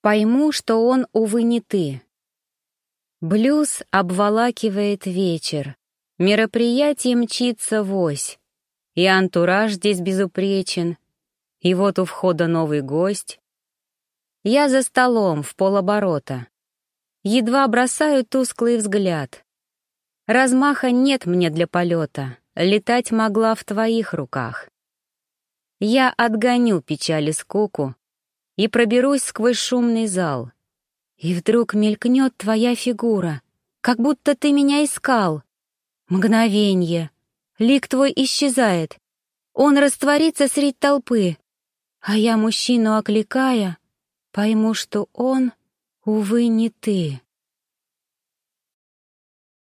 Пойму, что он, увы, не ты. Блюз обволакивает вечер, мероприятие мчится вось, и антураж здесь безупречен, и вот у входа новый гость. Я за столом в полоборота. Едва бросаю тусклый взгляд. Размаха нет мне для полета, летать могла в твоих руках. Я отгоню печали скуку и проберусь сквозь шумный зал. И вдруг мелькнет твоя фигура, как будто ты меня искал. Мгновенье. Лик твой исчезает. Он растворится средь толпы. А я, мужчину окликая, пойму, что он, увы, не ты.